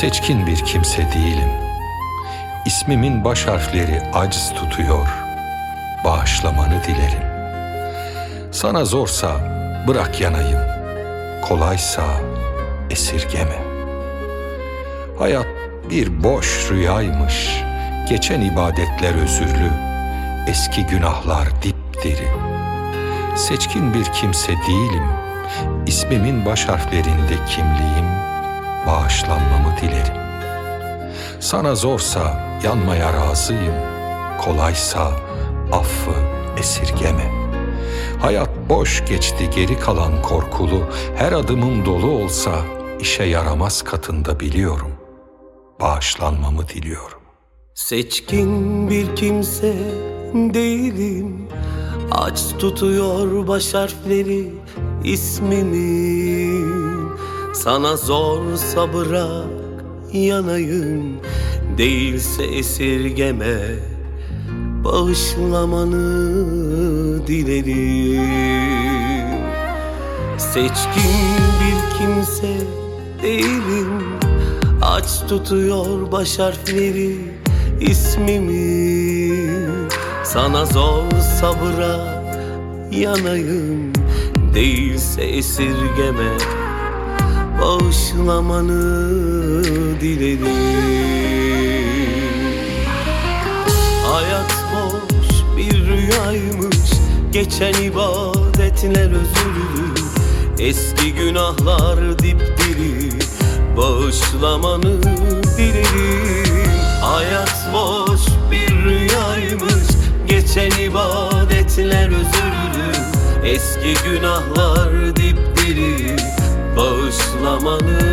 Seçkin bir kimse değilim. İsmimin baş harfleri aciz tutuyor. Bağışlamanı dilerim. Sana zorsa bırak yanayım. Kolaysa esirgeme. Hayat bir boş rüyaymış. Geçen ibadetler özürlü. Eski günahlar dipdiri. Seçkin bir kimse değilim. İsmimin baş harflerinde kimliğim, bağışlanmamı dilerim. Sana zorsa yanmaya razıyım, kolaysa affı esirgeme. Hayat boş geçti geri kalan korkulu, her adımım dolu olsa işe yaramaz katında biliyorum. Bağışlanmamı diliyorum. Seçkin bir kimse değilim Aç tutuyor baş harfleri ismimi Sana zorsa bırak yanayım Değilse esirgeme Bağışlamanı dilerim. Seçkin bir kimse değilim Aç tutuyor baş harfleri ismimi. Sana zor sabıra yanayım Değilse esirgeme Bağışlamanı dilerim Hayat boş bir rüyaymış. Geçen ibadetler özürlü Eski günahlar dipdiri Bağışlamanı dilerim Hayat boş bir rüyaymış. Geçen ibadetler özürlü Eski günahlar dipdiri Bağışlamanı